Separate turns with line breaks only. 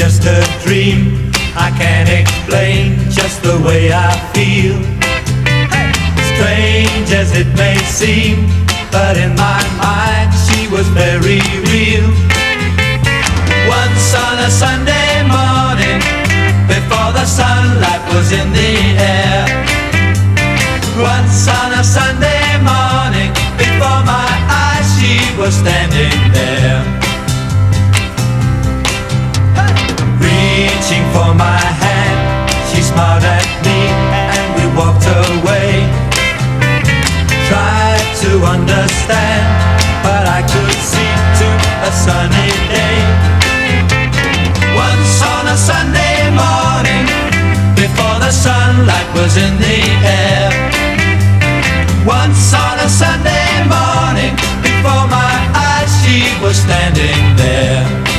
just a dream. I can't explain just the way I feel. Strange as it may seem, but in my mind she was very real. Away. Tried to understand, but I could see to a sunny day. Once on a Sunday morning, before the sunlight was in the air. Once on a Sunday morning, before my eyes, she was standing there.